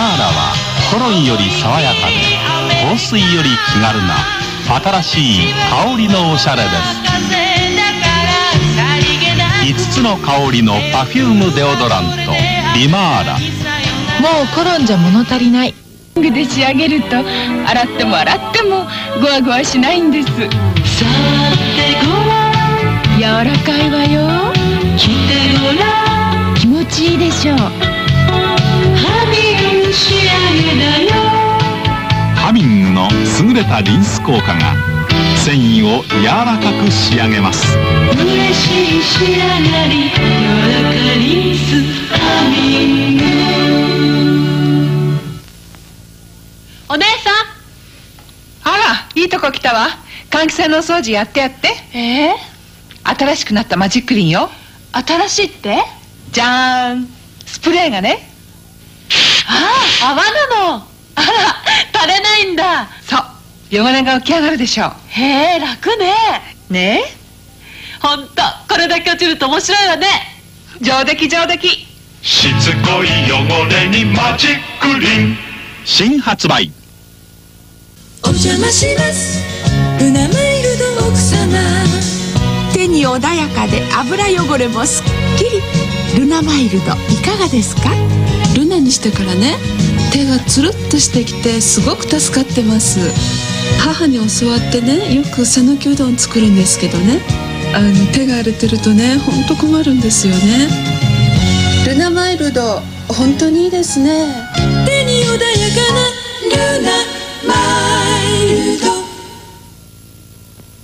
ーラはトロンより爽やかで香水より気軽な新しい香りのおしゃれです。5つの香りのパフュームデオドラントリマーラ。もうコロンじゃ物足りない。グで仕上げると洗っても洗ってもゴワゴワしないんです。さてごらん柔らかいわよ。ハミングの優れたリンス効果が繊維を柔らかく仕上げます。嬉しい仕上がり柔らかリンスハミングお姉さん。あらいいとこ来たわ。換気扇のお掃除やってやって。え新しくなったマジックリンよ。ー、新しいって？じゃーん。スプレーがね。ああ泡なのないんだ。そう。汚れが浮き上がるでしょへえ楽ね。うね？ほんとこれだけ落ちると面白いわね。え上出来上出来。しつこい汚れにマジックリン。新発売。お邪魔します。ルナマイルド奥様。手に穏やかで油汚れもすっきり。ルナマイルドいかがですか？にしてからね手がつるっとしてきてすごく助かってます。母に教わってねよく讃岐うどん作るんですけどね。あの手が荒れてるとねほんと困るんですよね。ルナマイルド本当にいいですね。手に穏やかなルナ。